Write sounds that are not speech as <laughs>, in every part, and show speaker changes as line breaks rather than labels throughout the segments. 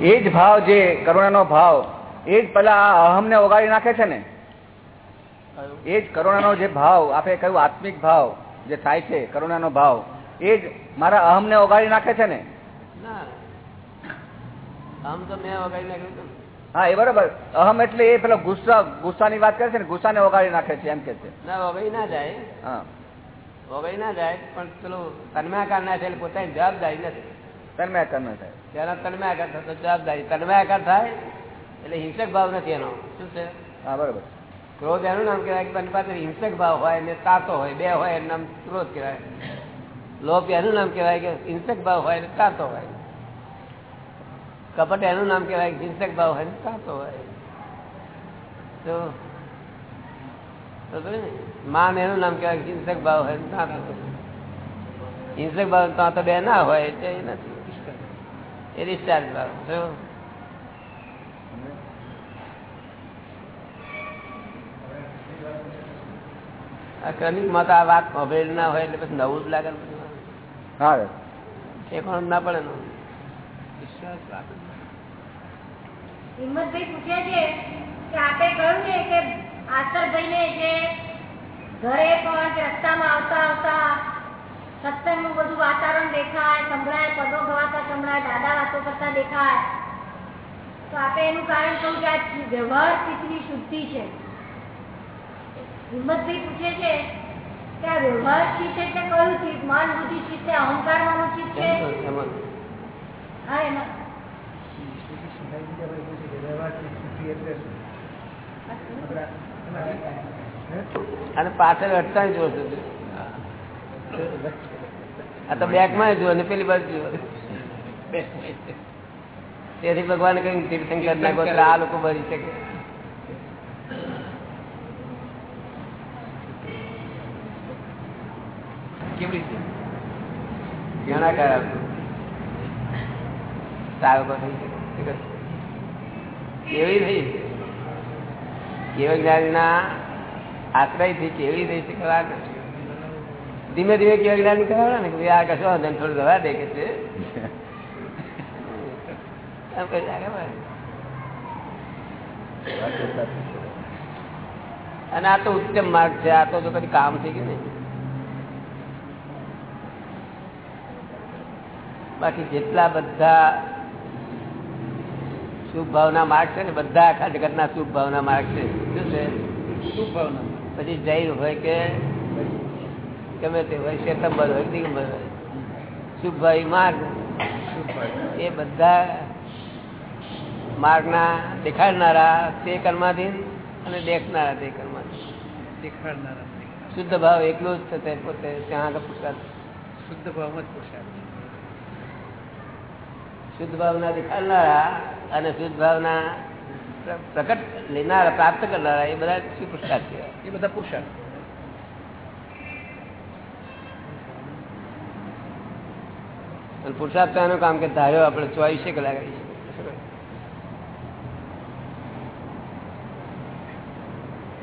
એ જ ભાવ જે કરુણાનો ભાવ એ જ પેલા અહમને ઓગાળી નાખે છે ને? એ જ કરુણાનો જે ભાવ આપણે કહ્યું આત્મિક ભાવ જે થાય છે કરુણાનો ભાવ એ જ મારા અહમને ઓગાળી નાખે છે ને?
ના. આમ તો મેં વગાડી નાખ્યું
હા એ બરોબર. અહમ એટલે એ પેલો ગુસ્સા ગુસ્સાની વાત કરે છે ને ગુસ્સાને ઓગાળી નાખે છે એમ કે છે.
ના વગાડી ના જાય.
હા.
વગાડી ના જાય પણ પેલું તન્માકાર ના છે એટલે પોતાની જવાબદારી નથી.
તન્મય કર્મ થાય.
તેના તન્માકાર થતો જવાબદારી. તન્માકાર થાય એટલે હિંસક ભાવ નથી એનો. શું છે?
હા બરોબર.
ક્રોધ એનું નામ કહેવાય કે બંને પાસે હિંસક ભાવ હોય ને તાતો હોય બે હોય એનું નામ ક્રોધ કહેવાય. લોભ એનું નામ કહેવાય કે હિંસક ભાવ હોય ને તાતો હોય. કપટ એનું નામ કહેવાય કે હિંસક ભાવ હોય ને તાતો હોય. તો તો ને? માન એનું નામ કહેવાય હિંસક ભાવ હોય તાતો હિંસક ભાવ તો તો બે ના હોય એ નથી. એ ડિસ્ચાર્જ જો આ ક્રમિકમાં તો આ વાત સાંભળેલી ના હોય એટલે પછી નવું જ લાગે ને.
હા
ઠેકાણું જ ના પડે નું.
હિંમતભાઈ પૂછે છે કે આપે કહ્યું ને કે આસરભાઈને જે ઘરે પણ રસ્તામાં આવતા આવતા સત્સંગનું બધું વાતાવરણ દેખાય સંભળાય પદો ગવાતા સંભળાય દાદા વાતો કરતા દેખાય. તો આપણે એનું કારણ કહું કે આ વ્યવહાર સ્થિતિની શુદ્ધિ છે. હિંમતભાઈ પૂછે છે કે આ વ્યવહાર ચિત્ત એટલે કયું ચિત્ત માન બુદ્ધિ ચિત્ત છે અહંકાર વાળું ચિત્ત છે હા એમાં.
અને પાછળ અટકાવી સુધી. આ તો બેકમાં જુઓ ને પેલી બાજુ જુઓ. તેથી ભગવાન કહ્યું તીર્થંકર ના ગોત્ર આ લોકો ભરી શકે. કેવી રીતે ઘણા કરાવ સાવકો થઈ શકે. કેવી થઈ છે કેવળ જ્ઞાનના આશ્રયથી કેવી થઈ શકે? વાત ધીમે ધીમે કેવા જ્ઞાન કરાવે ને કે આ કશો વાંધો થોડું દવા દે કે છે. અને આ તો ઉત્તમ માર્ગ છે આ તો કદી કામ છે કે નહીં. બાકી જેટલા બધા શુભ ભાવના માર્ગ છે ને બધા આખા જગતના શુભ ભાવના માર્ગ છે. શું છે?
શુભ ભાવના
પછી જૈન હોય કે ગમે તે હોય શ્વેતંબર હોય દિગંબર હોય. શુભભાઈ માર્ગ. એ બધા માર્ગના દેખાડનારા તે કર્માધીન અને દેખનારા તે કર્માધીન શુદ્ધ ભાવ એકલો જ છે પોતે ત્યાં આગળ પુરુષાર્થ
શુદ્ધ ભાવ જ પુરસાદ
શુદ્ધ ભાવના દેખાડનારા અને શુદ્ધ ભાવના પ્ર- પ્રકટ લેનારા પ્રાપ્ત કરનારા એ બધા શું પુરસ્કાર છે
એ બધા પુરુષાર્થ.
અને પુરુષાર્થ તો એનું કામ કે ધાર્યો આપણે ચોવીસે કલાક આવી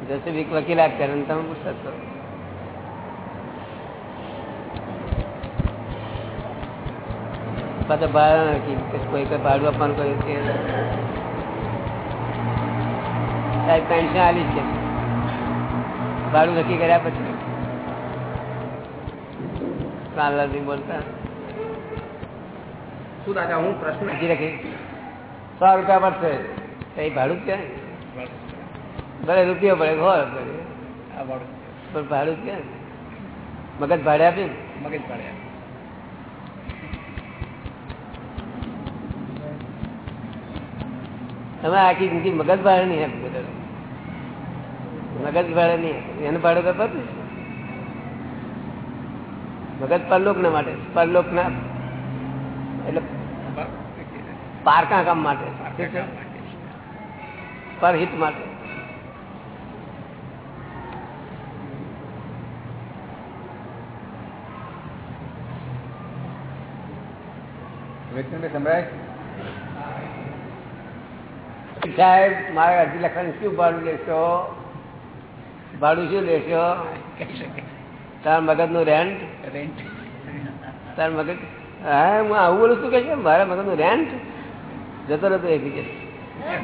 જશે વીક વકીલાત કરે તમે પુરુષાર્થ કરો. પાછા ભાડા નક્કી કોઈ કોઈ ભાડું આપવાનું કહ્યું છે. સાહેબ પેન્શન આલી છે ભાડું નક્કી કર્યા પછી? કાનલાલજી બોલતા.
શું દાદા હું પ્રશ્ન
હજી રાખી. સો રૂપિયા પડશે તો એ ભાડું ક્યાં? ભલે રૂપિયો પડે ઘોર પડે
આ વાળું
પણ ભાડું ક્યાં? મગજ ભાડે આપી
મગજ પાડે
તમે આખી જિંદગી મગજ ભાડે નહીં આપી બધા મગજ ભાડે નહીં આપ્યું. એનું ભાડું તો પતું મગજ પરલોક ના માટે. પરલોક ના એટલે પારકા કામ માટે. પરહિત માટે. સાહેબ મારે અરજી લખવાનું શું ભાડું લેશો? ભાડું શું લેશો? તાર મગજનું રેન્ટ
રેન્ટ
તાર મગજ હા હું આવું બોલું છું કે છે? મારા મગજનું રેન્ટ જતો રહેતો એક કે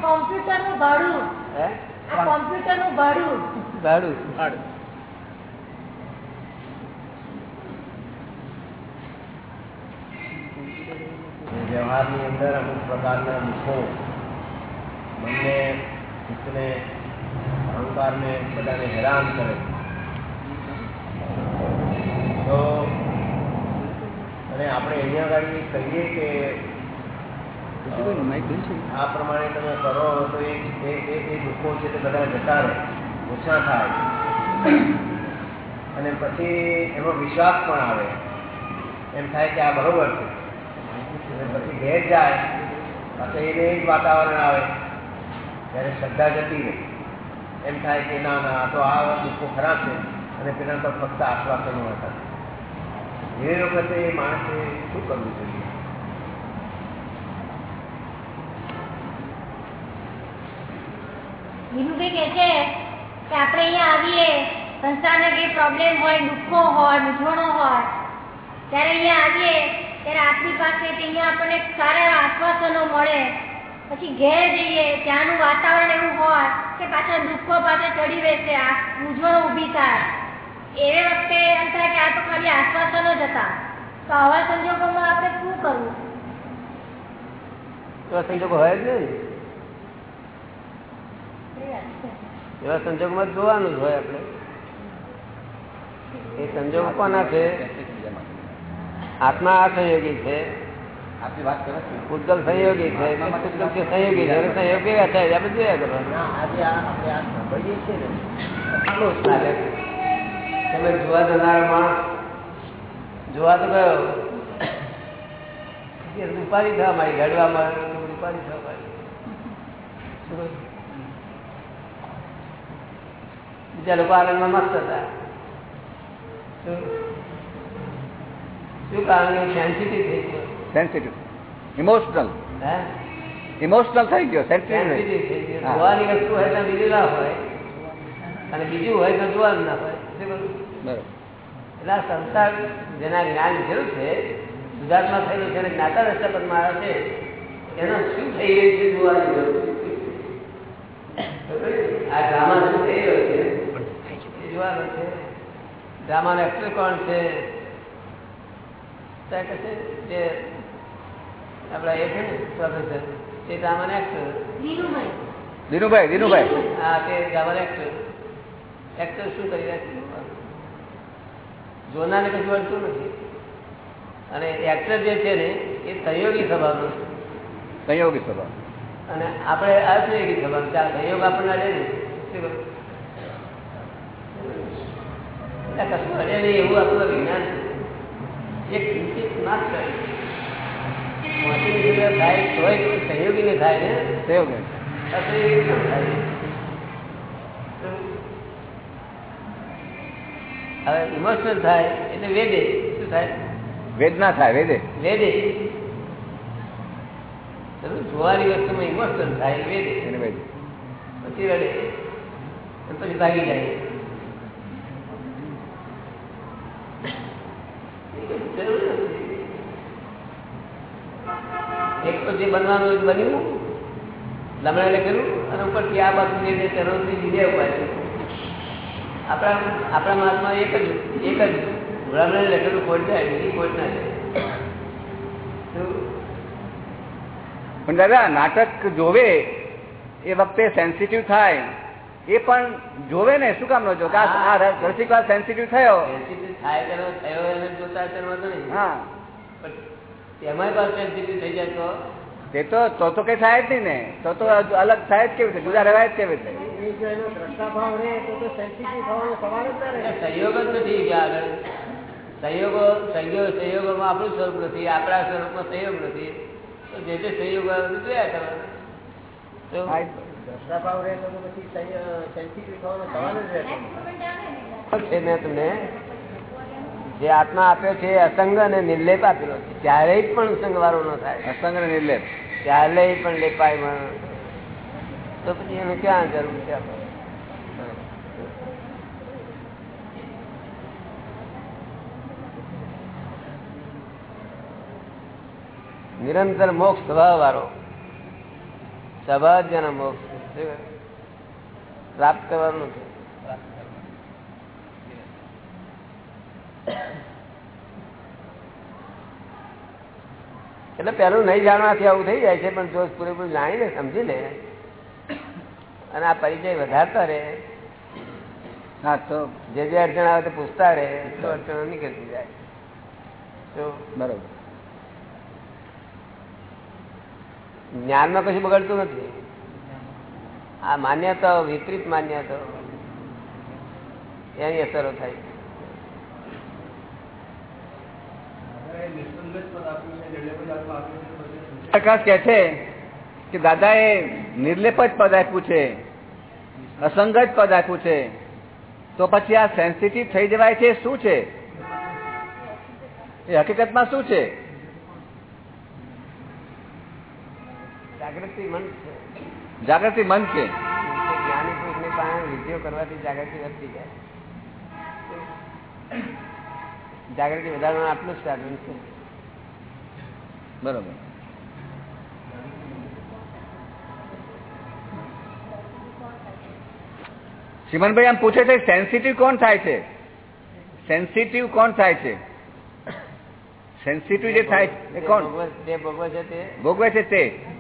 કોમ્પ્યુટરનું ભાડું.
હે?
આ કોમ્પ્યુટર ભાડું.
ભાડું.
વ્યવહારની અંદર અમુક પ્રકારના દુઃખો મનને ચિત્તને અહંકારને બધાને હેરાન કરે તો અને આપણે અહીંયા આગળ કહીએ કે આ પ્રમાણે તમે કરો તો એ દુઃખો છે તે બધા જતા રહે. ઓછા થાય. અને પછી એમાં વિશ્વાસ પણ આવે. એમ થાય કે આ બરોબર છે. અને પછી ઘેર જાય, પાછું એને જ વાતાવરણ આવે. ત્યારે શ્રદ્ધા જતી રહે. એમ થાય કે ના ના તો આ દુઃખો ખરાબ છે. અને પેલા તો ફક્ત આશ્વાસનો હતા. એ વખતે એ માણસે શું કરવું જોઈએ?
વિનુભાઈ કે છે કે આપણે અહીંયા આવીએ સંસારના કંઈ પ્રોબ્લેમ હોય, દુઃખો હોય, મૂંઝવણો હોય, ત્યારે અહીંયા આવીએ, ત્યારે આપની પાસે અહીંયા આપણને સારા આશ્વાસનો મળે. પછી ઘેર જઈએ, ત્યાંનું વાતાવરણ એવું હોય કે પાછા દુઃખો પાછા ચડી બેસે, આ મૂંઝવણો ઊભી થાય. એ વખતે એમ થાય કે આ તો ખાલી આશ્વાસનો જ હતા. તો આવા સંજોગોમાં આપણે શું કરવું?
સંજોગો હોય જ નહીં. એવા સંજોગમાં જોવાનું જ હોય આપણે. એ સંજોગ કોના છે? આત્મા આ છે. સંયોગી છે. સંયોગી સંયોગ કેવા થાય આપણે જોયા કરવાનું ચાલે તમે જોવા જનારો માણસ જોવા તો ગયો. ઉપાધિ થવા મારી ઘડવામાં રૂપારી થવા મારી શું કહ્યું? બીજા લોકો આનંદમાં મસ્ત હતા. શું? કારણ સેન્સિટિવ થઈ ગયો?
સેન્સિટિવ ઇમોશનલ
હે?
ઇમોશનલ થઈ ગયો સેન્સિટિવ
થઈ ગયો. જોવાની વસ્તુ હોય તો બીજું ના હોય. અને બીજું હોય તો જોવાનું ના હોય?
બરોબર.
એટલે આ સંસાર જેના જ્ઞાન જરૂર છે સુધાર્થમાં થયેલું છે અને જ્ઞાતા રસ્તા મારે છે એનો શું થઈ રહ્યું છે જોવાની જરૂર છે. આ ડ્રામા શું થઈ રહ્યો છે? એ છે. ડ્રામાનો એક્ટર કોણ છે? તો કહે છે જે આપણા એ છે ને પ્રોફેસર તે ડ્રામાના એક્ટર
દિનુભાઈ. દિનુભાઈ.
હા તે ડ્રામાના એક્ટર એક્ટર શું કરી રહ્યા છે? જોનારને કશું વળતું નથી. અને એક્ટર જે છે ને એ સહયોગી સ્વભાવનો છે.
સંયોગી સ્વભાવ.
અને આપણે અસહયોગી સ્વભાવ. છે આ સહયોગ આપણને અડે ને. શું કરું? એટલે કશું હરે નહીં એવું આપણું વિજ્ઞાન છે મોટી થાય તોય સહયોગીને થાય ને
સંયોગી
અસહયોગી કેમ થાય હવે ઇમોશનલ થાય એટલે વેદે શું થાય
વેદના થાય વેદે
વેદે જોવાની વસ્તુમાં ઇમોશનલ થાય વેદે પછી રડે પછી ભાગી જાય એ કઈ એક તો જે બનવાનું એ બન્યું લમણે લખેલું અને ઉપરથી આ બાજુ જે ચરણથી બીજે ઉપાય આપણા આપણા મહાત્મા એક જ એક જ લમણે લખેલું ખોટ જાય, બીજી ખોટ ના
પણ દાદા, નાટક જોવે એ વખતે સેન્સિટિવ થાય. એ પણ જોવે ને શું કામ નો જો કે આ આ રસિક વાર સેન્સિટિવ થયો.
તો
તે? તો તો તો કઈ થાય જ નહીં ને. તો તો અલગ થાય જ કેવી રીતે? જુદા રહેવાય જ કેવી
એટલે સહયોગ જ નથી સહયોગો સહયોગ સહયોગોમાં આપણું સ્વરૂપ નથી આપણા સ્વરૂપમાં સહયોગ નથી. જે તે સહયોગ જોયા કરવાના.
રહે તો પછી સેન્સિટિવ થવાનો સવાલ જ રહેતો
છે મેં તમને જે આત્મા આપ્યો છે અસંગ અને નિર્લેપ આપેલો છે. ક્યારેય પણ સંગવારો ન થાય.
અસંગ અને નિર્લેપ.
ક્યારેય પણ લેપાય તો પછી એનું ક્યાં જરૂર છે આપણે નિરંતર મોક્ષ સ્વભાવ વાળો સ્વભાવ જ મોક્ષ? પ્રાપ્ત કરવાનું છે. એટલે પેલું નહીં જાણવાથી આવું થઈ જાય છે પણ જો પૂરેપૂરું જાણીને સમજી લે અને આ પરિચય વધારતા રહે.
હા તો
જે જે અડચણ આવે તે પૂછતા રહે તો અડચણો નીકળતી જાય. તો
બરોબર.
જ્ઞાનમાં કશું બગડતું નથી. આ માન્યતાઓ વિપરીત માન્યતાઓ એની અસરો થાય.
પ્રકાશ કે છે કે દાદા એ નિર્લેપ જ પદ આપ્યું છે અસંગ જ પદ આપ્યું છે. તો પછી આ સેન્સિટિવ થઈ જવાય છે શું છે? એ હકીકતમાં શું છે?
જાગૃતિ મન છે.
જાગૃતિ મન છે
જ્ઞાની પુરુષની પાસે વિધિઓ કરવાથી જાગૃતિ વધતી જાય. જાગૃતિ વધારવાનું આટલું જ સાધન છે.
બરોબર. સિમનભાઈ આમ પૂછે છે સેન્સિટિવ કોણ થાય છે? સેન્સિટિવ કોણ થાય છે? સેન્સિટિવ જે થાય છે કોણ?
ભોગવે છે તે.
ભોગવે છે તે.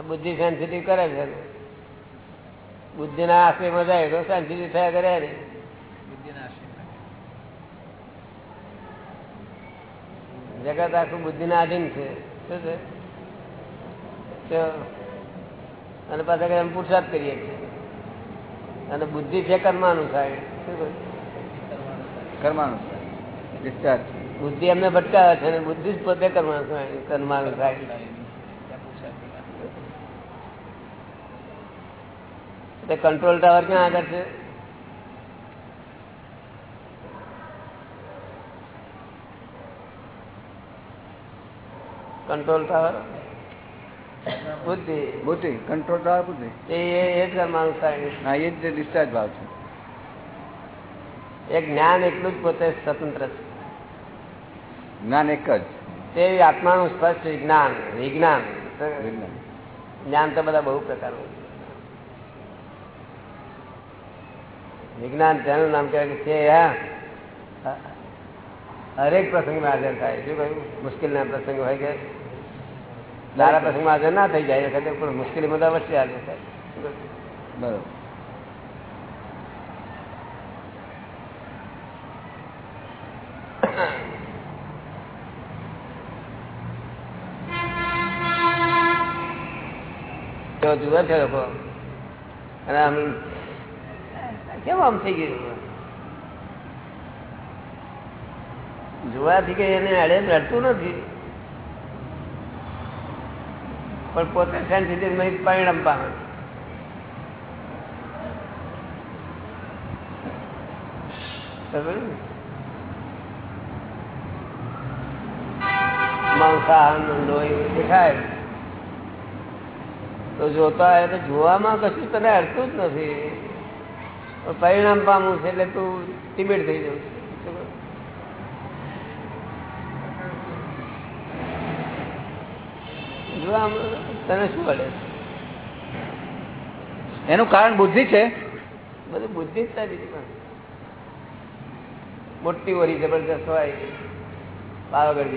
બુદ્ધિ સેન્સિટિવ કરે છે. બુદ્ધિના આશ્રયમાં જાય તો સેન્સિટિવ થયા કરે ને. જગત આખું બુદ્ધિના આધીન છે. શું છે? અને પાછા એમ પુરસાદ કરીએ છીએ. અને બુદ્ધિ છે કર્માનું થાય શું કહ્યું
કર્માનું ડિસ્ચાર્જ
બુદ્ધિ એમને ભટકાવે છે અને બુદ્ધિ જ પોતે કર્માનું થાય કર્માનું થાય એટલે કંટ્રોલ ટાવર ક્યાં આગળ છે? કંટ્રોલ ટાવર બુદ્ધિ.
બુદ્ધિ. કંટ્રોલ ટાવર બુદ્ધિ.
એ એ- જ કર્માનું થાય
હા એ જ ડિસ્ચાર્જ ભાવ છે.
એ જ્ઞાન એટલું જ પોતે સ્વતંત્ર છે.
જ્ઞાન એક જ.
તે આત્માનું સ્પષ્ટ વિજ્ઞાન વિજ્ઞાન.
વિજ્ઞાન.
જ્ઞાન તો બધા બહુ પ્રકારનું વિજ્ઞાન તેનું નામ કહેવાય કે છે હા હરેક પ્રસંગમાં હાજર થાય શું કહ્યું મુશ્કેલીના પ્રસંગ હોય કે સારા પ્રસંગમાં હાજર ના થઈ જાય એ વખતે પણ મુશ્કેલીમાં તો અવશ્ય હાજર થાય શું કહ્યું?
બરોબર
તો જુએ છે લોકો અને આમ કેમ આમ થઈ ગયું જોવાથી કઈ એને અડે રડતું નથી. પણ પોતે સેન્સિટિવ પરિણામ પામે. તો જોતા હોય તો જોવામાં કશું તને અડતું જ નથી. પરિણામ પામું છે એટલે તું તિબેટ થઈ જવું છે. જોવામાં તને શું પડે
એનું કારણ બુદ્ધિ છે?
બધું બુદ્ધિ જ તારી પણ. મોટી ઓરી જબરદસ્ત હોય પાવાગઢ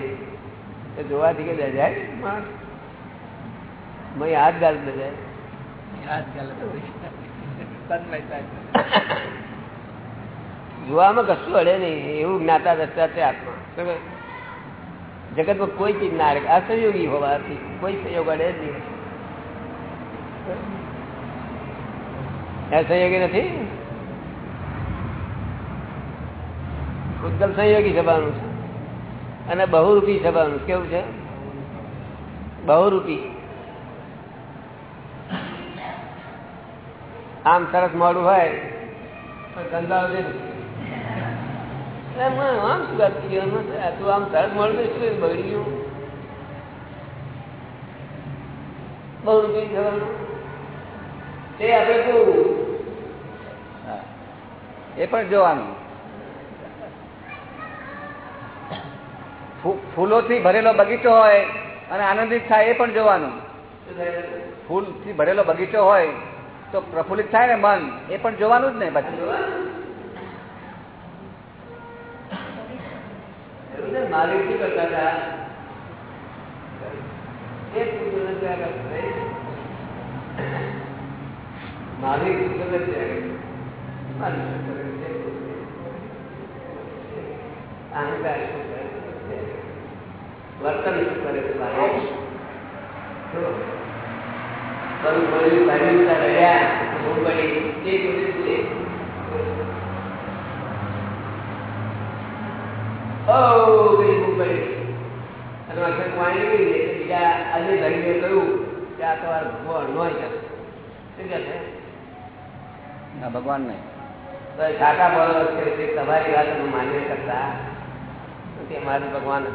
એ જોવાથી કે જાય માણસ. મય હાથ ગાલ જાય. જોવામાં <laughs> કશું અડે નહીં. એવું જ્ઞાતા દસતા છે આત્મા. જગતમાં કોઈ ચીજ ના અડે અસહયોગી હોવાથી કોઈ સહયોગ અડે જ નહીં. અસહયોગી નથી? ઉદ્ગલ સંયોગી સભાનું છે. અને બહુરૂપી સભાનું કેવું છે? બહુરૂપી. આમ સરસ મોડું હોય ગંધાવ દે આમ શું તું આમ સરસ મોડું શું? બગડી ગયું? બહુરૂપી સભાનું તે આપણે કેવું?
એ પણ જોવાનું. ફૂલોથી ભરેલો બગીચો હોય અને આનંદિત થાય એ પણ જોવાનું. ફૂલથી ભરેલો બગીચો હોય તો પ્રફુલ્લિત થાય ને મન, એ પણ જોવાનું જ ને પછી.
માલિક શું કરતા. માલિક શું કરે છે? કરે તો જોડે ઓ પેલી અને અક્ષર ગઈ બીજા આજે ધણીએ કહ્યું કે આ તમારો ભગવાન નો શું કે છે
ના ભગવાન નહીં
તો બોલો છે તમારી વાત હું માન્ય કરતા તે મારું ભગવાન જ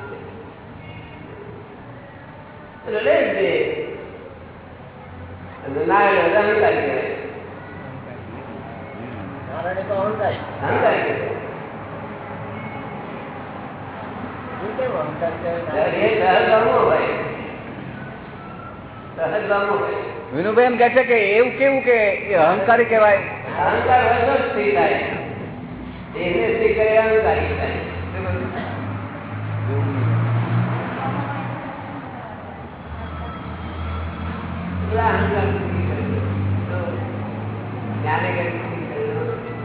છે હોય.
વિનુભાઈ એમ કે છે કે એવું કેવું કે એ અહંકારી કહેવાય?
અહંકાર તો સ્થિર થાય એને સ્થિર કરે અહંકારી થાય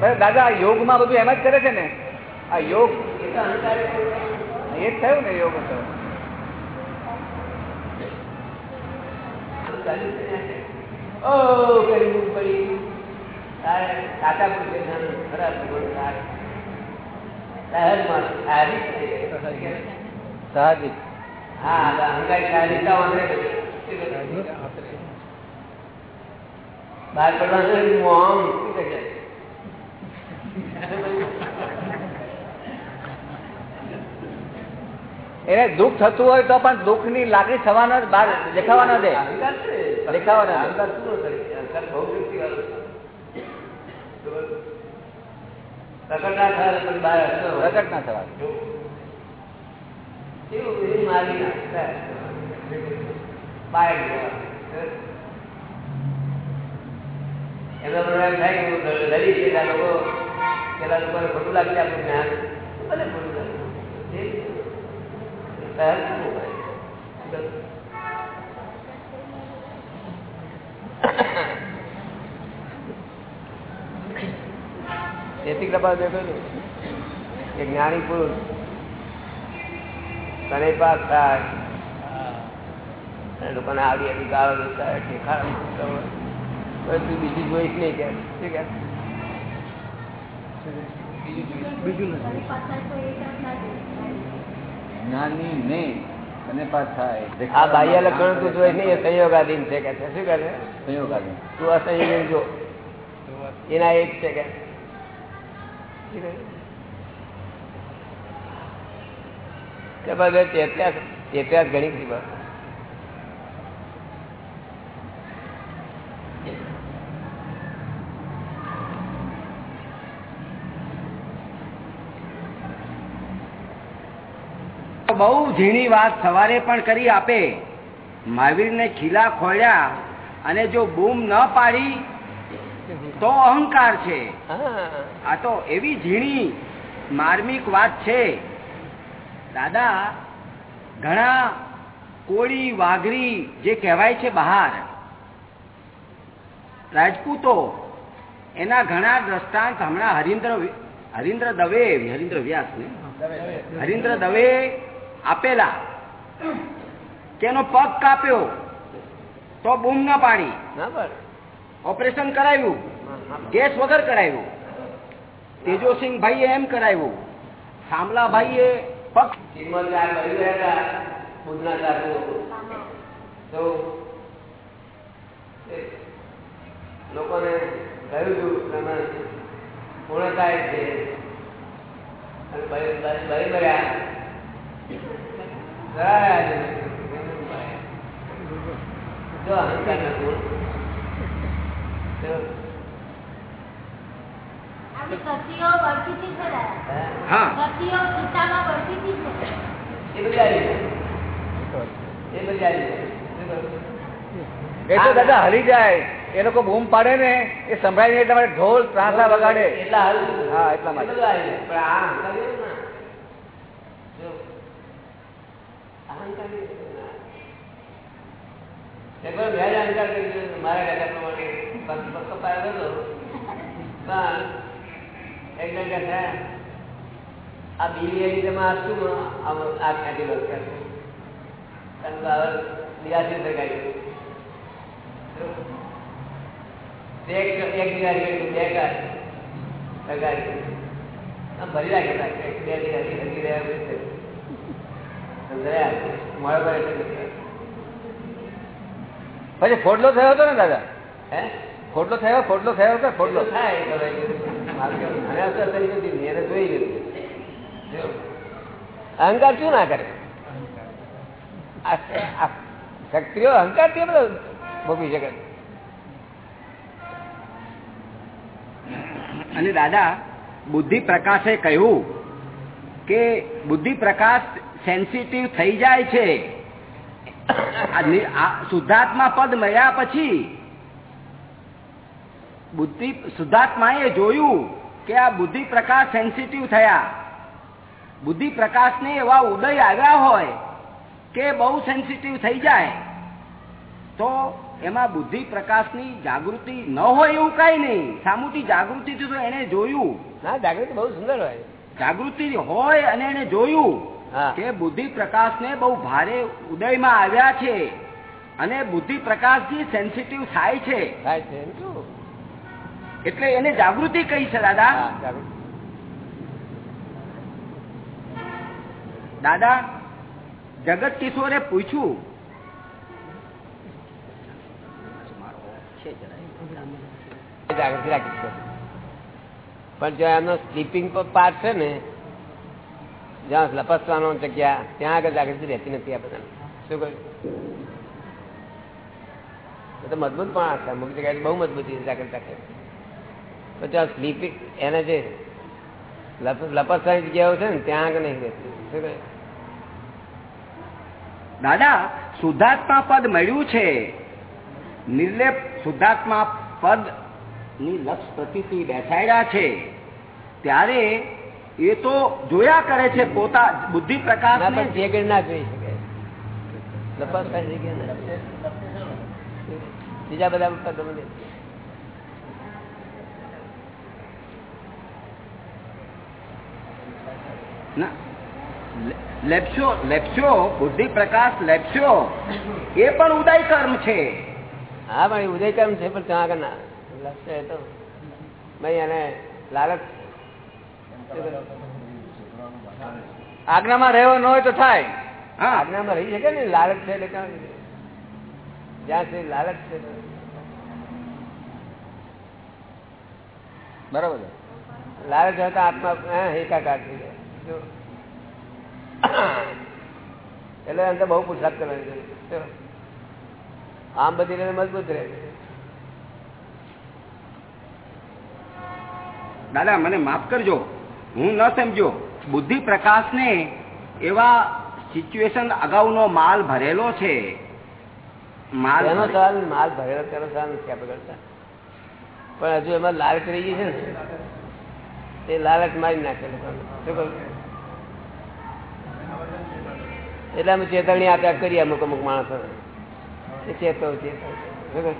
દાદા યોગમાં બધું એમ જ કરે છે ને. આ યોગ.
એ જ
એ જ થયું ને યોગ તો.
ચાલુ છે ને. ઓ કરી મૂક પડી તારે કાચા પુરુષે ધન ખરાબ ભગવાન તારે સહજમાં સારી છે.
સાહજિક
હા. બહાર પડવાનું
એને દુઃખ થતું હોય તો પણ દુઃખની લાગણી થવાનો બહાર દેખાવા ન દે દેખાવા ના પ્રગટ ના થવા.
એમનો પ્રોગ્રામ થાય લોકો પેલા લોકોને ખોટું લાગશે આપણું જ્ઞાન. ભલે ખોટું લાગે? તેથી કૃપા દેખેલું કે જ્ઞાની પુરુષ તને પાસ થાય. લોકોને આવી હતી, ગાળો દેતા બીજું જોઈશ નહીં કે, શું કે?
તારી પાસે તો એક જ ના દેખાય.
જ્ઞાની ને તને પાસ થાય
આ બાહ્ય લક્ષણ તું જોઈશ નહીં સંયોગાધીન છે કે છે? શું કે છે?
સંયોગ
તું આ અસંયોગ જો. એના એક છે કે? શું કહ્યું? કે બધે ચેત્યાસ ચેત્યાસ ઘણી ખરી વાત
બહુ ઝીણી વાત સવારે પણ કરી આપે. મહાવીરને ખીલા ખોલ્યા અને જો બૂમ ન પાડી તો અહંકાર છે. આ તો એવી ઝીણી માર્મિક વાત છે. દાદા ઘણા કોળી વાઘરી જે કહેવાય છે બહાર રાજપૂતો એના ઘણા દ્રષ્ટાંત હમણાં હરિન્દ્ર હરિન્દ્ર દવે હરિન્દ્ર વ્યાસ ને? હરિન્દ્ર દવે આપેલા. તેનો પગ કાપ્યો તો બૂમ ના પાડી. ઓપરેશન કરાવ્યું. ગેસ વગર કરાવ્યું. તેજોસિંહ ભાઈએ એમ કરાવ્યું શામલા ભાઈએ પગ
લોકોને કહ્યું હતું તમે પૂર્ણ થાય છે. અને બળી- બળી બળી મર્યા જરાય આજે નથી. જો અહંકાર ના ગુણ એ
તો દાદા હરી જાય. એ લોકો બૂમ પાડે ને એ સંભળાય ને તમારે ઢોલ ત્રાસા વગાડે.
એટલા
હા, એટલા માટે.
પણ આ અહંકાર એવું ના. જો. અહંકાર એવું ના. એકવાર અહંકાર કરી દીધો. મારા કાકા પ્રમાણે પગ પગ કપાયો હતો. પણ એક જણ કહે આ બીવી એ રીતે માં શું આમ આ ખેંચી લો કે. અને તો હવે સગાઈ એક દિવાળી બે કાર ભરી રાખેલા બે દિવાળી હજી રહ્યા છે સમજાયા મળે પડે એટલે
પછી ખોટલો થયો હતો ને દાદા?
હે?
ખોટલો થયો ખોટલો થયો કે
ખોટલો થાય. અહંકાર શું ના કરે? આ- આ અહંકારથી બધો ભોગવી શકે.
અને દાદા બુદ્ધિ પ્રકાશે કહ્યું કે બુદ્ધિ પ્રકાશ સેન્સિટિવ થઈ જાય છે. શુદ્ધાત્મા પદ મળ્યા પછી બુદ્ધિ શુદ્ધાત્માએ જોયું કે આ બુદ્ધિ પ્રકાશ સેન્સિટિવ થયા. બુદ્ધિ પ્રકાશને એવા ઉદય આવ્યા હોય કે બહુ સેન્સિટિવ થઈ જાય. તો એમાં બુદ્ધિ પ્રકાશની જાગૃતિ ન હોય એવું કઈ નહીં. સામુથી જાગૃતિ તો એને જોયું.
ના જાગૃતિ બહુ સુંદર હોય.
જાગૃતિ હોય અને એને જોયું. કે બુદ્ધિ પ્રકાશને બહુ ભારે ઉદયમાં આવ્યા છે અને બુદ્ધિ પ્રકાશથી સેન્સિટિવ થાય છે.
થાય છે
એટલે એને જાગૃતિ કહી છે દાદા. દાદા જગત કિશોરે પૂછ્યું
જાગૃતિ રાખી પણ જો એમનો સ્લીપિંગ પાર્ટ છે ને જ્યાં લપસવાનો જગ્યા ત્યાં આગળ જાગૃતિ રહેતી નથી આ બધાને. શું કહ્યું? તો મજબૂત પણ છે અમુક જગ્યાએ બહુ મજબૂતી જાગૃત રાખે પણ જ્યાં સ્લીપિંગ એને જે લપ- લપસવાની જગ્યાઓ છે ને, ત્યાં આગળ નહીં રહેતી. શું કહ્યું?
દાદા, શુદ્ધાત્મા પદ મળ્યું છે. નિર્લેપ શુદ્ધાત્મા પદની લક્ષ પ્રતિ બેસાડ્યા છે. ત્યારે એ તો જોયા કરે છે પોતા બુદ્ધિ પ્રકાશ
ના જોઈ શકે. જગ્યા ના. બીજા બધા પદો નથી.
ના. લે- લેપ્સ્યો લેપ્સ્યો બુદ્ધિ પ્રકાશ લેપ્સ્યો. એ પણ ઉદય કર્મ છે.
હા ભાઈ ઉદય કર્મ છે પણ ત્યાં આગળ ના. લક્ષ્ય તો. ભાઈ એને લાલચ
આજ્ઞામાં રહેવો ન હોય તો થાય.
હા.
આજ્ઞામાં રહી શકે ને લાલચ છે એટલે જ્યાં સુધી લાલચ છે
બરાબર છે.
લાલચ હોય તો આત્મા એકાકાર થઈ જાય. એટલે અંતે બહુ પુરસાદ કરવાની છે. આમ બધી રહે મજબૂત રહે.
દાદા મને માફ કરજો. હું ન સમજો. બુદ્ધિ પ્રકાશને એવા સિચ્યુએશન અગાઉનો માલ ભરેલો છે. માલ
માલ ભરેલો તેનો સવાલ નથી આપણે કરતા. પણ હજુ એમાં લાલચ રહી ગઈ છે ને? તે લાલચ મારી નાખે શું એટલે અમે ચેતવણી આપ્યા કરીએ અમુક અમુક માણસો. એ ચેતવ ચેતવ?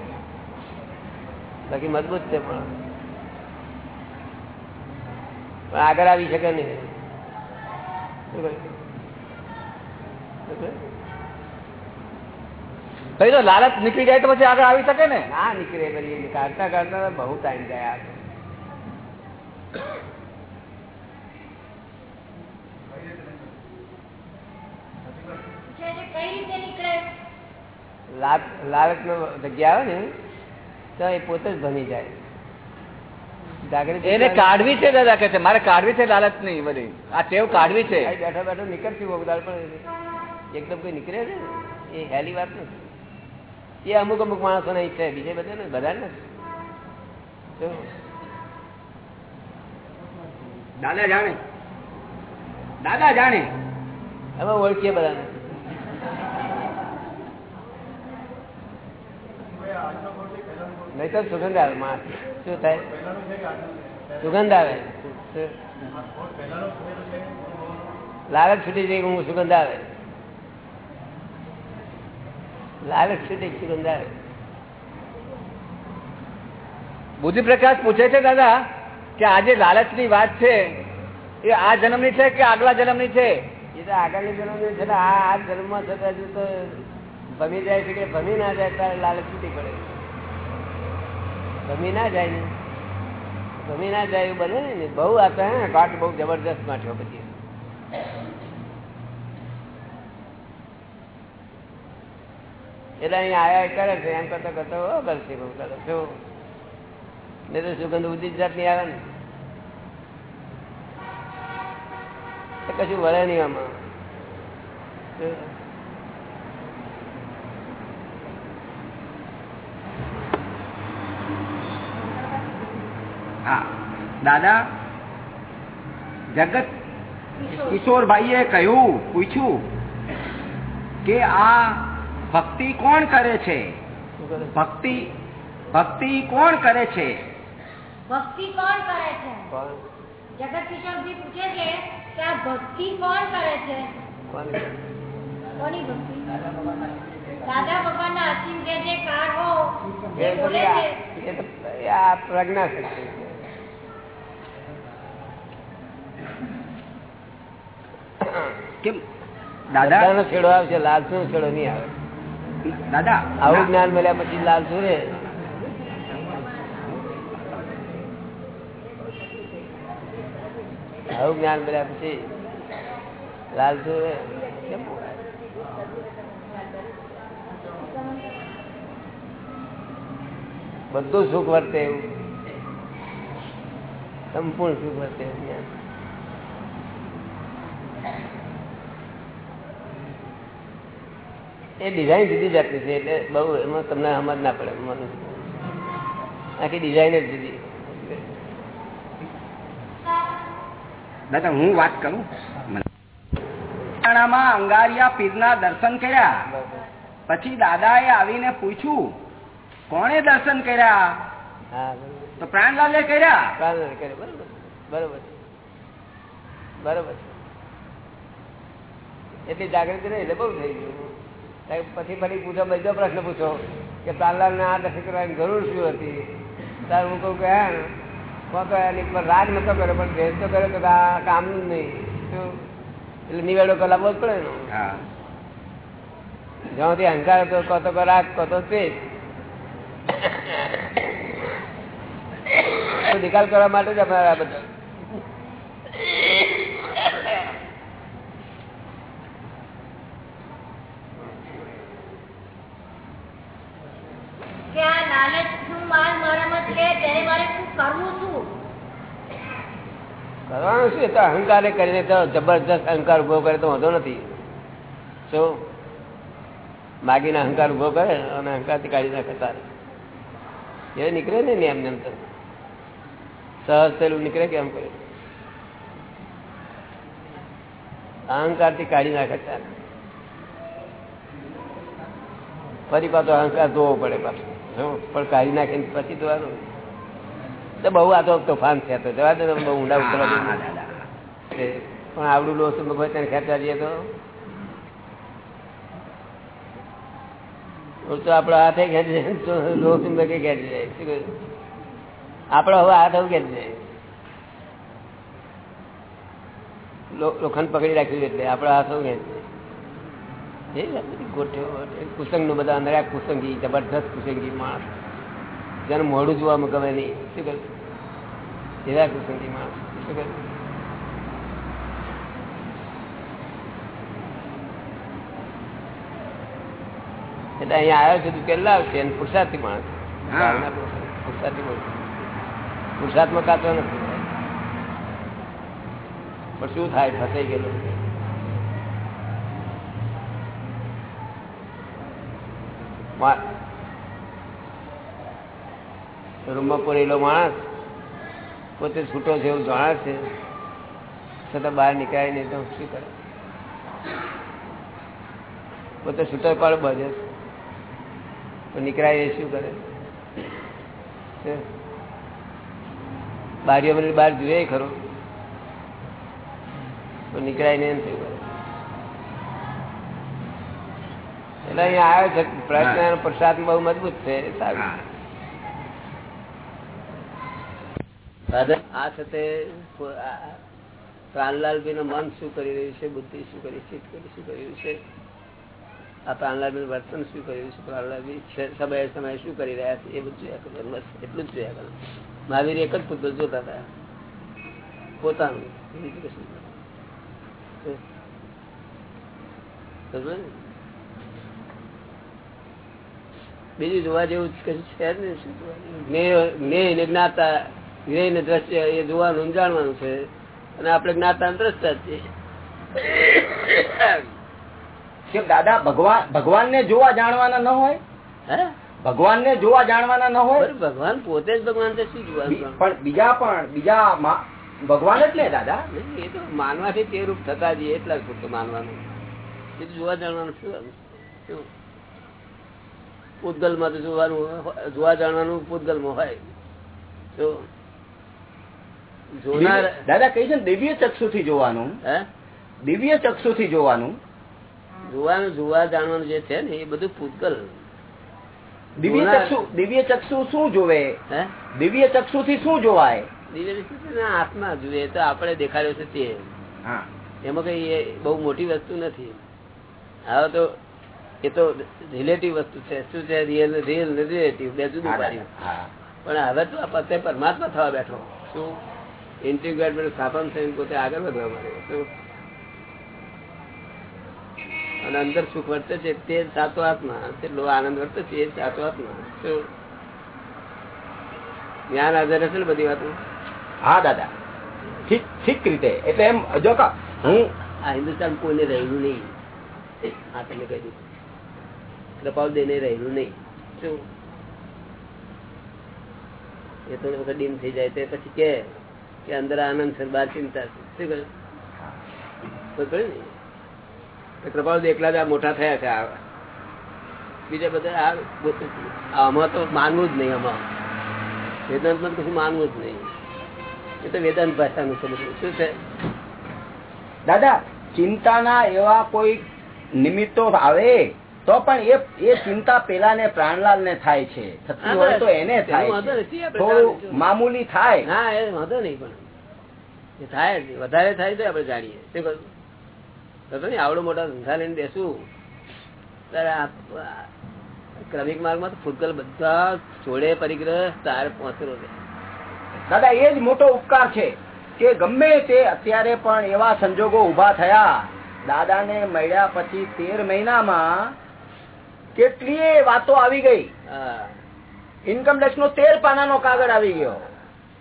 બાકી મજબૂત છે પણ. પણ આગળ આવી શકે નહીં?
પછી તો લાલચ નીકળી જાય તો પછી આગળ આવી શકે ને?
ના નીકળે કરી કાઢતા કાઢતા બહુ ટાઈમ જાય આ
છે જે કઈ રીતે નીકળે?
લાલચ જગ્યા આવે ને તો એ પોતે જ ભમી જાય.
એને કાઢવી છે દાદા કે છે. મારે કાઢવી છે લાલચ નહીં બધી આ ટેવ કાઢવી છે.
બેઠા બેઠો નીકળતી વગદાર પણ એકદમ કોઈ નીકળે છે? એ હેલી વાત નથી એ અમુક અમુક માણસો ને છે. બીજે બધા ને બધા ને
દાદા જાણે. દાદા જાણે.
હવે ઓળખીએ બધાને. આજનો નહીં તો સુગંધ આવે માસ શું થાય? સુગંધ આવે લાલચ છૂટી જાય હું સુગંધ આવે લાલચ છૂટી સુગંધ આવે
બુદ્ધિ પ્રકાશ પૂછે છે, દાદા, કે આજે લાલચની વાત છે, એ આ જન્મની છે કે આગલા જન્મની છે?
એ તો આગળની જન્મની છે ને, આ આ જન્મમાં થતા હજુ તો ભમી જાય છે કે ભમી ના જાય ત્યારે લાલચ છૂટી પડે. ભમી ના જાય ને. ગમી ના જાય એવું બને ને, બહુ આપે, હે, ઘાટ બહુ જબરદસ્ત માઠ્યો પછી એટલે અહીં આયા કરે છે, એમ કરતા કરતા કરશે બહુ કરે શું નહીં તો સુગંધ ઉદિત જાતની આવે ને. કશું વળે નહીં આમાં.
હા દાદા જગત કિશોરભાઈએ કહ્યું પૂછ્યું કે આ ભક્તિ કોણ કરે છે
શું કરે
ભક્તિ ભક્તિ કોણ કરે છે
ભક્તિ કોણ કરે છે
કોણ
જગત કિશોરજી પૂછે છે કે આ ભક્તિ કોણ કરે છે
કોણ
કોની ભક્તિ દાદા ભગવાન ના અસીમ જે જે કાર હો
એ
એ
તો
બોલે છે
એ તો એ આ પ્રજ્ઞા શક્તિ છે
કેમ? દાદા?
બધાનો છેડો આવશે લાલસુ છેડો નહીં આવે.
દાદા?
આવું જ્ઞાન મળ્યા પછી લાલસુ રે આવું જ્ઞાન મળ્યા પછી લાલસુ રે કેમ? બધું સુખ વર્તે એવું. સંપૂર્ણ સુખ વર્તે જ્ઞાન. એ ડિઝાઇન જુદી જાતની છે એટલે બહુ એમાં તમને સમજ ના પડે મને આખી ડિઝાઇન જ જુદી.
દાદા હું વાત કરું? અંગારિયા પીરના દર્શન કર્યા. પછી દાદાએ આવીને પૂછ્યું કોણે દર્શન કર્યા? તો પ્રાણલાલે કર્યા?
પ્રાર્થના કરે બરોબર બરોબર. એટલી જાગૃતિ રહી એટલે બહુ થઈ ગયું. પછી ફરી પૂછો બીજો પ્રશ્ન પૂછો કે પ્રાણલાલ ને આ નથી કરવાની જરૂર શું હતી? ત્યારે હું કહું કે હા કોણ તો એની પર રાગ નતો કર્યો પણ ભેદ તો કર્યો કે આ કામનું નહીં. શું? એટલે નિવેડો કલાક જ પડે જ્યાંથી અહંકાર હતો કતો કો રાગ કતો તે નિકાલ કરવા માટે જ અમારા બધા.
કે આ લાલચનું માલ મારામાં છે ત્યારે મારે શું કરવું છું?
કરવાનું શું એ તો અહંકારે કરીને તો જબરજસ્ત અહંકાર ઊભો કરે તો વાંધો નથી. શું? માગીને અહંકાર ઊભો કરે અને અહંકારથી કાઢી નાખે તારે. એ નીકળે ને એમ એમ તો. સહજ પેલું નીકળે કેમ કરે? અહંકારથી કાઢી નાખે તારે. ફરી પાછો અહંકાર ધોવો પડે પાછો. પણ કાઢી નાખીને પછી ધોવાનું તો બહુ આ તો તોફાન છે તો જવા દે બહુ ઊંડા ઉતરવા. પણ આવડું લોસું ભગવાન તેને ખેંચવા જઈએ તો. આપણો હાથે ખેંચી જાય લોસું ભગે ખેંચી જાય શું કહ્યું? આપણો હવે હાથ હવે ખેંચી જાય લોખંડ પકડી રાખ્યું એટલે આપણો હાથ હવે ખેંચી જાય જ આ બધી અંદર કુસંગી જબરદસ્ત કુસંગી માણસ. જેને મોઢું જોવામાં ગમે નહીં શું કરે? એવા કુસંગી માણસ શું કરે? એટલે અહીંયા આવ્યો છે તું કેટલા આવશે? અને પુરસાદથી માણસ. પુરસાદથી. માણસ. પુરુષાર્થમાં કાચો નથી. પણ શું થાય? ફસાઈ ગયેલો. રૂમમાં પૂરેલો માણસ પોતે છૂટો છે એવું જાણે છે. છતાં બહાર નીકળાય નહીં તો શું કરે? પોતે છૂટો પાડો બધે. તો નીકળાય એ શું કરે? બારીઓ બધી બહાર જોઈએ ખરો. તો નીકળાય ને એમ થયું એટલે અહીંયા આવ્યો છે પ્રયત્ન પ્રસાદ બહુ મજબૂત છે સારું. આ સાથે પ્રાણલાલભાઈ નું મન શું કરી રહ્યું છે બુદ્ધિ શું કરી ચિત્ત કરી શું કરી રહ્યું છે? આ પ્રાણલાલભાઈ વર્તન શું કર્યું છે? પ્રાણલાલભાઈ સમયે સમયે શું કરી રહ્યા છે? એ બધું જોયા કરું બસ એટલું જ જોયા કરું. મહાવીર એક જ પુત્ર જોતા હતા. પોતાનું. બીજું કશું બીજું જોવા જેવું કશું છે જ નહીં. જ્ઞેય ને જ્ઞાતા જ્ઞેય ને દ્રશ્ય એ જોવાનું જાણવાનું છે. અને આપણે જ્ઞાતા દ્રષ્ટા
છીએ દાદા ભગવાન ભગવાન ને જોવા જાણવાના ન હોય?
હે?
ભગવાન ને જોવા જાણવાના ન હોય?
ભગવાન પોતે જ ભગવાન છે શું જોવાનું?
પણ બીજા પણ બીજા ભગવાન જ ને દાદા?
એ તો માનવાથી તે રૂપ થતા જઈએ એટલા જ પૂરતું માનવાનું. જોવા જાણવાનું શું? આવે? પૂતગલમાં તો જોવાનું જોવા જાણવાનું પૂતગલમાં હોય જોનાર
દાદા કઈ છે દિવ્ય ચક્ષુ થી જોવાનું.
હે?
દિવ્ય ચક્ષુ થી જોવાનું.
જોવાનું જોવા જાણવાનું જે છે ને એ બધું પૂતગલ.
દિવ્ય ચક્ષુ દિવ્ય ચક્ષુ શું જોવે? દિવ્ય ચક્ષુ થી શું જોવાય?
દિવ્ય આત્મા જોવે તો આપણે દેખાડ્યો છે તે.
હા.
એમાં કઈ એ બહુ મોટી વસ્તુ નથી. હવે તો એ તો રિલેટિવ વસ્તુ છે. શું છે? રિયલ રિયલ રિલેટિવ બે જુદું પાડ્યું. પણ હવે તો આ પોતે પરમાત્મા થવા બેઠો. શું? ઇન્ટિગ્રેટ સ્થાપન થઈને પોતે આગળ વધવા માંડ્યો શું? અને અંદર સુખ વર્તે છે તે સાચો આત્મા. તેટલો આનંદ વર્તે છે એ સાચો આત્મા. શું? જ્ઞાન હાજર હશે ને બધી વાતો?
હા દાદા. ઠીક ઠીક રીતે. એટલે એમ જો હું
આ હિન્દુસ્તાન કોઈને રહેલું નહીં. આ તમે કહી દીધું. કૃપાલ દઈને રહેલું નહીં. શું એ થોડી વખત ડીમ થઈ જાય તે પછી કે કે અંદર આનંદ છે બહાર ચિંતા છે. શું કહ્યું? ને કૃપાલ એકલા જ આ મોટા થયા છે આ બીજા બધા આ આમાં તો માનવું જ નહીં આમાં. વેદાંતમાં કશું માનવું જ નહીં. એ તો વેદાંત ભાષાનું છે શું છે?
દાદા ચિંતાના એવા કોઈ નિમિત્તો આવે? તો પણ એ એ ચિંતા પેલા ને પ્રાણલાલ ને થાય છે. થતી હોય તો એને થાય થોડું મામૂલી થાય.
ના એ વાંધો નહીં પણ. થાય વધારે થાય તો આપણે જાણીએ. કહ્યું? ખબર આવડો મોટા ધંધા લઈને બેસું. ત્યારે ક્રમિક માર્ગમાં તો ફૂટકલ બધા જોડે પરિગ્રહ તાર પહોંચેલો
દાદા એ જ મોટો ઉપકાર છે કે ગમે તે અત્યારે પણ એવા સંજોગો ઊભા થયા. દાદાને મળ્યા પછી તેર મહિનામાં કેટલીય વાતો આવી ગઈ. ઇન્કમ ટેક્સ નો તેર પાનાનો કાગળ આવી ગયો.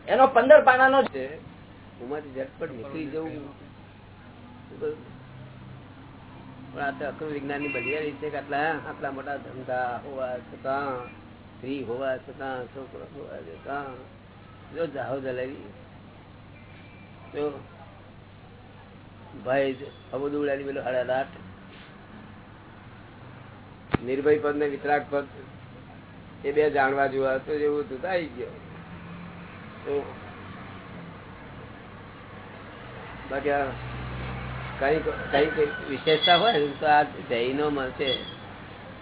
એનો પંદર
પાના નો ઝટપટ નીકળી જવું. પણ આ તો અક્રમ વિજ્ઞાનની બલિયારી છે કે આટલા આટલા મોટા ધંધા હોવા છતાં સ્ત્રી હોવા છતાં છોકરો હોવા છતાં જો જાહો જલાવી જો ભાઈ અબુ દુવડાની પેલો હાડા લાટ નિર્ભય પદ ને વિતરાગ પદ, એ બે જાણવા જોવા તો જેવું હતું આવી ગયો. બાકી કઈ કઈ વિશેષતા હોય ને, તો આ જૈનો માં છે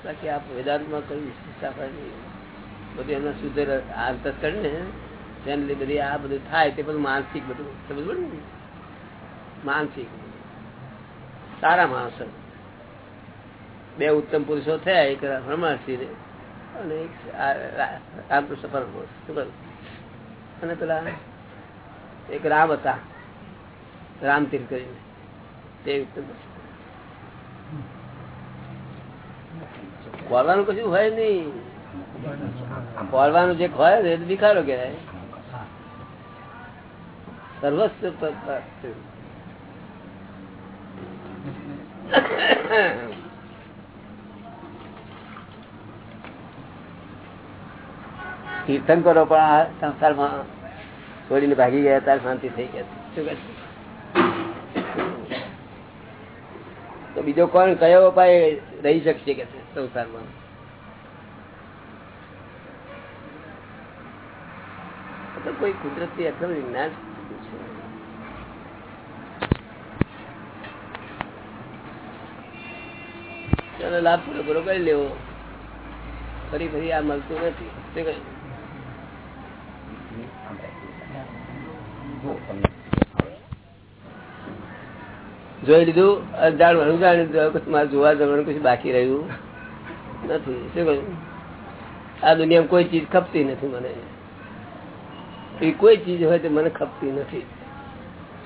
બાકી આ વેદાંતમાં કઈ વિશેષતા હોય નહીં. બધું એમના શુદ્ધ અંતર કરીને તેને લીધે બધી આ બધું થાય તે બધું માનસિક બધું. સમજ ને? માનસિક. સારા માણસો. બે ઉત્તમ પુરુષો થયા, એક હરમાસિંહ અને એક રામકૃષ્ણ પરમહંસ. શું અને પેલા એક રામ હતા રામતીર કરીને. તે ઉત્તમ ખોલવાનું કશું હોય નહીં. બોલવાનું જે હોય ને ભિખારો કહેવાય. સર્વસ્વ તીર્થંકરો પણ આ સંસારમાં છોડીને ભાગી ગયા, ત્યારે શાંતિ થઈ ગયા? તો બીજો કોણ, કયો ઉપાય રહી શકશે કે સંસારમાં? કોઈ કુદરતી અક્રમ વિજ્ઞાન ચાલો લાભ પૂરો કરી લેવો. ફરી ફરી આ મળતું નથી શું કહ્યું? જોઈ લીધું? અને જાણવાનું જાણી લીધું મારે જોવા જવાનું કશું બાકી રહ્યું. નથી. શું કહ્યું? આ દુનિયામાં કોઈ ચીજ ખપતી નથી મને. એ કોઈ ચીજ હોય તો મને ખપતી નથી.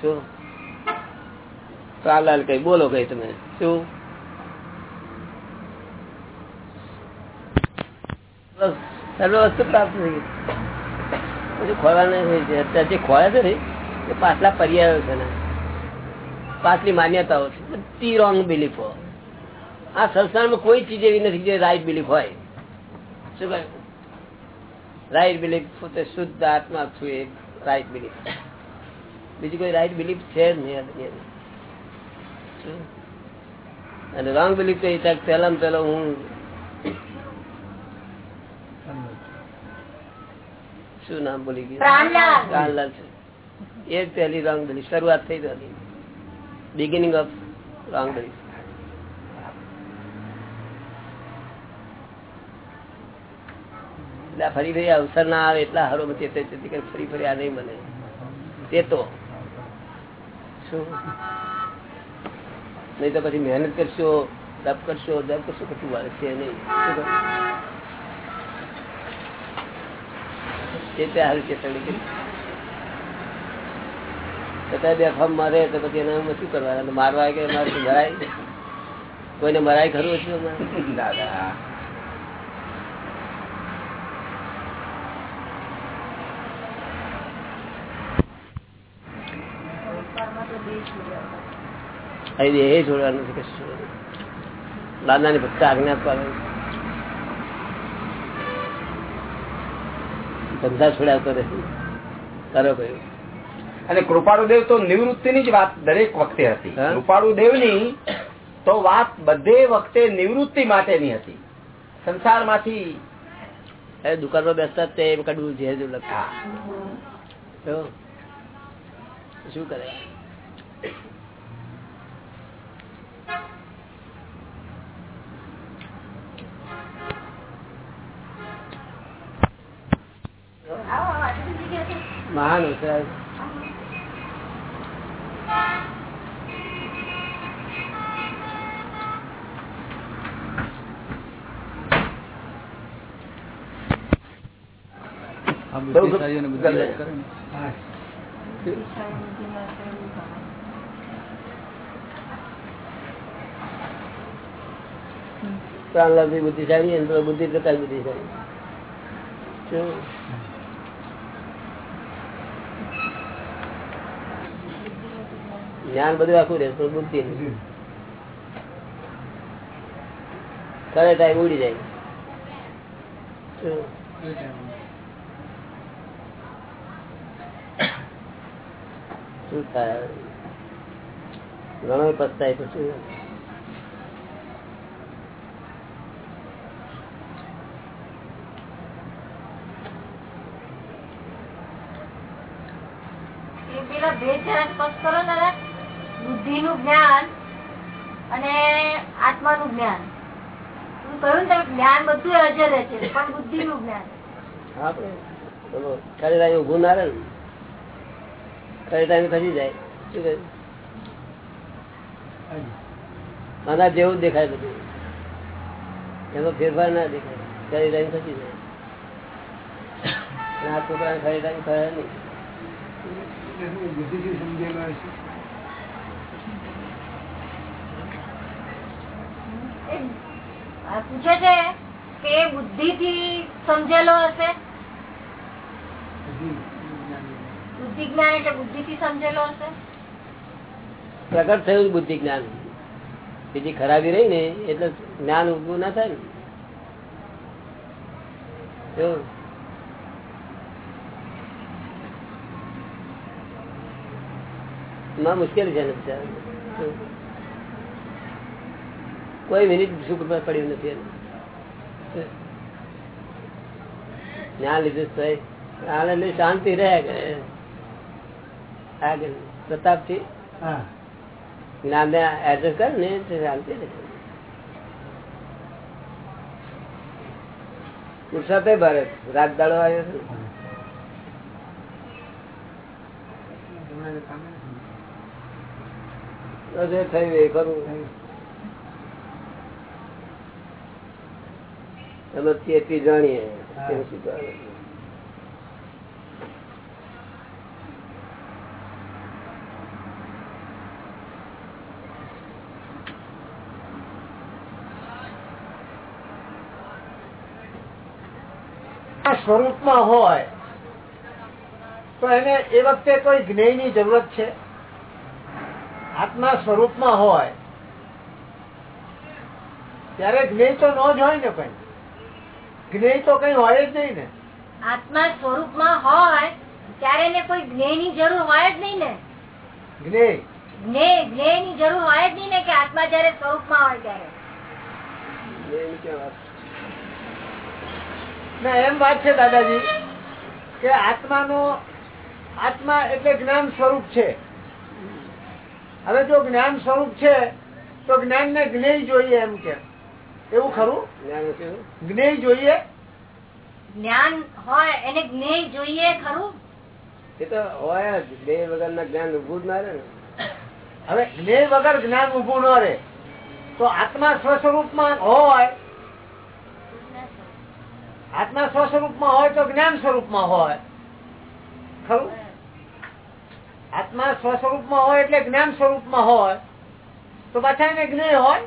શું? લાલ કઈ, બોલો કઈ તમે. શું? સર્વ વસ્તુ પ્રાપ્ત થઈ ગઈ. પછી ખોળવાના અત્યારે જે ખોળે છે ને, એ પાછલા પર્યાયો છે ને. પાછલી માન્યતાઓ છે. બધી રોંગ બિલીફો આ સંસારમાં કોઈ ચીજ એવી નથી જે રાઈટ બિલીફ હોય. શું કહ્યું? રાઈટ બિલીફ પોતે શુદ્ધ આત્મા છું એ રાઈટ બિલીફ બીજી કોઈ રાઈટ બિલીફ છે જ નહીં? અને રોંગ બિલીફ તો એ પહેલા પહેલો હું શું નામ બોલી ગયું?
પ્રાણલાલ.
એ પહેલી રોંગ બિલીફ શરૂઆત થઈ હતી બિગિનિંગ ઓફ રોંગ બિલીફ ફરી ફરી અવસર ના આવે એટલા હારો તે તે- તે- તે ફરી ફરી આ નહીં મને તે તો. નહીં તો પછી મહેનત કરશો તપ કરશો જપ કરશો કશું વાળશે નહીં. કહું? તે હાલ ચેતવણી કરી છતાં બે ફમ મારે તો પછી એને શું કરવાના? મારવા કે મારે મરાય કોઈને મરાય ખરું છે અમારે?
દાદા.
અહીં એ જોડવાનું છે કશું દાદાની ભક્ત આજ્ઞા પાડે ધંધા છોડાવતો રહે. કરો કયું
અને કૃપાળુદેવ તો નિવૃત્તિની જ વાત દરેક વખતે હતી.
હા?
કૃપાળુદેવની તો વાત બધે વખતે નિવૃત્તિ માટેની હતી. સંસારમાંથી
એ દુકાનમાં બેસતા જ તે કડવું છે લખતા શું કરે? મહાન હોશિયાર. પ્રાણલાભી બુદ્ધિશાળી બુદ્ધિ પ્રકાશ બુદ્ધિશાળી. જ્ઞાન બધું આખું રહે, પણ બુદ્ધિ. કરે ટાઈમ ઉડી જાય શું? થાય ઘણો પસ્તાય
એ પેલા ભેદ સ્પષ્ટ કરો ને દાદા. બુદ્ધિનું જ્ઞાન અને આત્માનું જ્ઞાન. કહ્યું ને તમે જ્ઞાન બધું હાજર છે પણ બુદ્ધિનું જ્ઞાન.
આપણે ખરે ઊભું ના રહે ને? ખરે ખસી જાય શું કહ્યું? આના જેવું જ દેખાય બધું. એમાં ફેરફાર ના દેખાય ખરે ટાઈમ ખસી જાય. આ છોકરાને ખરે ટાઈમ ખરે નહીં.
પૂછે છે કે બુદ્ધિ થી સમજેલો હશે બુદ્ધિ જ્ઞાન એટલે બુદ્ધિથી સમજેલો હશે
પ્રગટ થયું બુદ્ધિ જ્ઞાન બીજી ખરાબી રહી ને એટલે જ્ઞાન ઉભું ના થાય ને? માં મુશ્કેલી છે ને? કોઈ મિનિટ સુખ પડ્યું નથી. જ્ઞાન લીધું આનંદ શાંતિ રહે આગળ.
પ્રતાપથી
જ્ઞાન ને એડજસ્ટ કરે ને શાંતિ રહે. પુરુષાર્થ ભારે રાત દાડો આવ્યો છે થયું એ ખરું. અમે એટલી જાણીએ
સ્વરૂપમાં હોય તો એને એ વખતે કોઈ જ્ઞેયની જરૂરત છે? આત્મા સ્વરૂપમાં હોય ત્યારે જ્ઞેય તો ન જ હોય ને કઈ. જ્ઞેય તો કઈ હોય જ નહીં ને.
આત્મા સ્વરૂપમાં હોય ત્યારે એને કોઈ જ્ઞેયની જરૂર હોય જ નહીં ને.
જ્ઞેય.
જ્ઞેય જ્ઞેયની જરૂર હોય જ નહીં ને કે આત્મા જયારે સ્વરૂપમાં હોય ત્યારે.
એની ક્યાં વાત?
ના એમ વાત છે દાદાજી કે આત્માનો આત્મા એટલે જ્ઞાન સ્વરૂપ છે. હવે જો જ્ઞાન સ્વરૂપ છે તો જ્ઞાન ને જ્ઞેય જોઈએ એમ કે. એવું ખરું? જ્ઞેય જોઈએ?
જ્ઞાન હોય એને જ્ઞેય જોઈએ ખરું?
એ તો હોય જ. જ્ઞેય વગર ના જ્ઞાન ઉભું જ ના રે
હવે જ્ઞેય વગર જ્ઞાન ઉભું ન રે તો આત્મા સ્વસ્વરૂપમાં હોય. આત્મા સ્વસ્વરૂપમાં હોય તો જ્ઞાન સ્વરૂપમાં હોય. ખરું? આત્મા સ્વસ્વરૂપમાં હોય એટલે જ્ઞાન સ્વરૂપમાં હોય. તો પાછા એને જ્ઞેય હોય?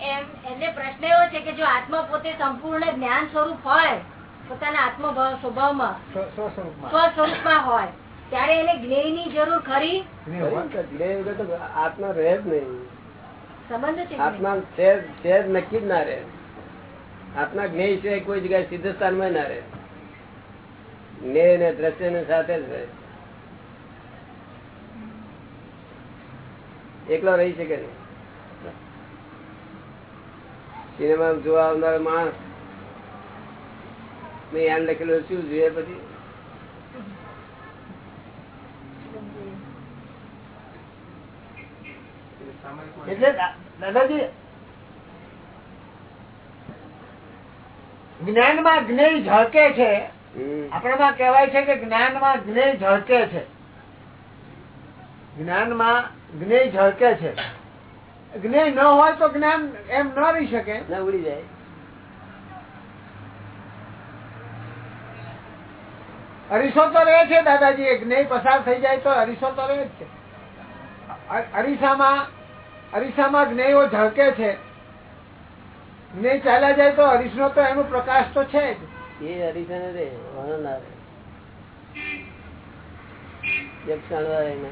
એમ એટલે પ્રશ્ન એવો છે કે જો આત્મા પોતે સંપૂર્ણ જ્ઞાન સ્વરૂપ હોય પોતાના આત્મ સ્વભાવમાં
સ્વ-
સ્વરૂપમાં હોય ત્યારે એને જ્ઞેયની જરૂર ખરી
આત્મા રહે જ નહીં.
સંબંધ છે
આત્મા છે છે જ નક્કી જ ના રહે. આત્મા જ્ઞેય છે કોઈ જગ્યાએ સિદ્ધ સ્થાનમાં ના રહે. જ્ઞેય ને દ્રશ્ય ને સાથે જ રહે. એકલો રહી શકે નહીં સિનેમા જોવા આવનાર માણસ મેં એમ લખેલું શું જોઈએ પછી?
એટલે દાદાજી જ્ઞાન જ્ઞાનમાં જ્ઞેય ઝળકે છે. આપણામાં કહેવાય છે કે જ્ઞાનમાં જ્ઞેય ઝળકે છે. જ્ઞાનમાં જ્ઞેય ઝળકે છે. જ્ઞેય ન હોય તો જ્ઞાન એમ ન રહી શકે.
ઉડી જાય.
અરીસો તો રહે છે દાદાજી જ્ઞેય પસાર થઈ જાય તો અરીસો તો રહે જ છે. અરીસામાં અરીસામાં જ્ઞેયો ઝળકે છે. જ્ઞેય ચાલ્યા જાય તો અરીસો તો એનો પ્રકાશ તો છે જ.
એ હરીશન રે વાંધો ના રે એક ક્ષણ વાર એને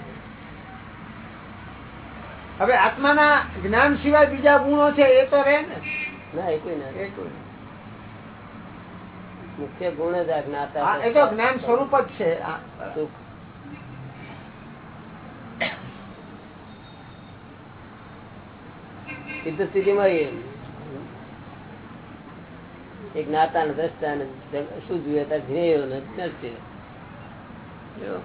હવે આત્માના જ્ઞાન સિવાય બીજા ગુણો છે એ તો રહે ને?
ના એ કોઈ ના. મુખ્ય ગુણ જ આ
એ તો જ્ઞાન સ્વરૂપ જ છે.
સિદ્ધ સ્થિતિમાં એ એક જ્ઞાતા ને દ્રષ્ટા ને શું જોઈએ ત્યાં ધ્યેયો ને દ્રષ્ટિ. જો.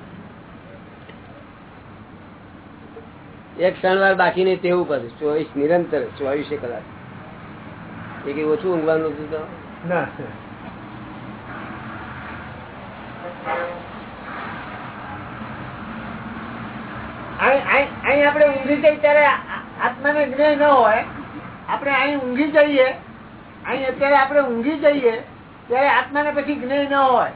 એક ક્ષણવાર બાકી નહીં તેવું બધું ચોવીસ નિરંતર ચોવીસે કલાક. એ કઈ ઓછું ઊંઘવાનું હતું તો?
અહીં આપણે ઊંઘી જઈએ ત્યારે આત્મા આત્માને જ્ઞાન ન હોય. આપણે અહીં ઊંઘી જઈએ. અહીં અત્યારે આપણે ઊંઘી જઈએ ત્યારે આત્માને પછી જ્ઞાન ન હોય.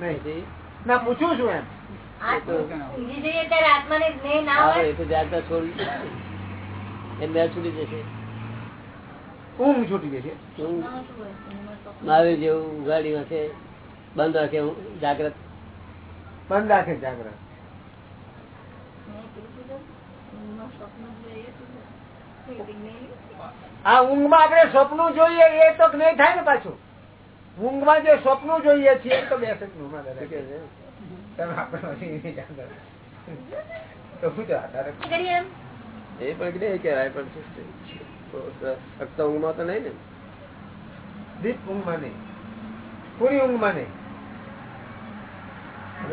નહીં. ના પૂછું છું એમ.
ઊંઘી
મેં છૂટી જશે
ઊંઘ છૂટી જશે
ઊંઘ મહાવીર જેવું ગાડીમાં છે બંધ રાખે હું જાગ્રત.
બંધ રાખે જાગ્રત. આ ઊંઘમાં આપણે સ્વપ્નું જોઈએ એ તો નહીં થાય ને પાછું. ઊંઘમાં જે સ્વપ્નું જોઈએ છીએ તો બે ઊંઘમાં
શું કે છે?
તમે આપણે પછી નહીં જાણતા. તો શું છે આધારે?
કરીએ એમ?
એ પણ કે કહેવાય પણ ફક્ત ઊંઘમાં તો નહીં ને?
દીપ ઊંઘમાં નહીં. પૂરી ઊંઘમાં નહીં. <coughs>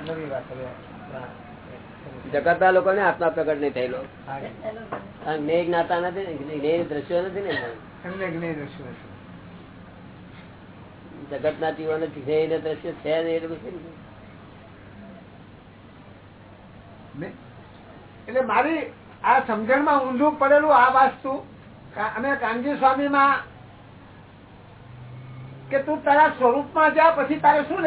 નવી વાત
પછી લોકો ને,
જગતના આત્મા પ્રગટ નહીં થયેલો. જ્ઞેય જ્ઞાતા નથી જ્ઞેય દ્રશ્યો નથી ને. જગતના જીવોને છે એટલું
મારી આ સમજણમાં ઊંધું પડેલું આ વાસ્તુ અમે કાનજી સ્વામી માં કે તું તારા સ્વરૂપમાં જા પછી તારે શું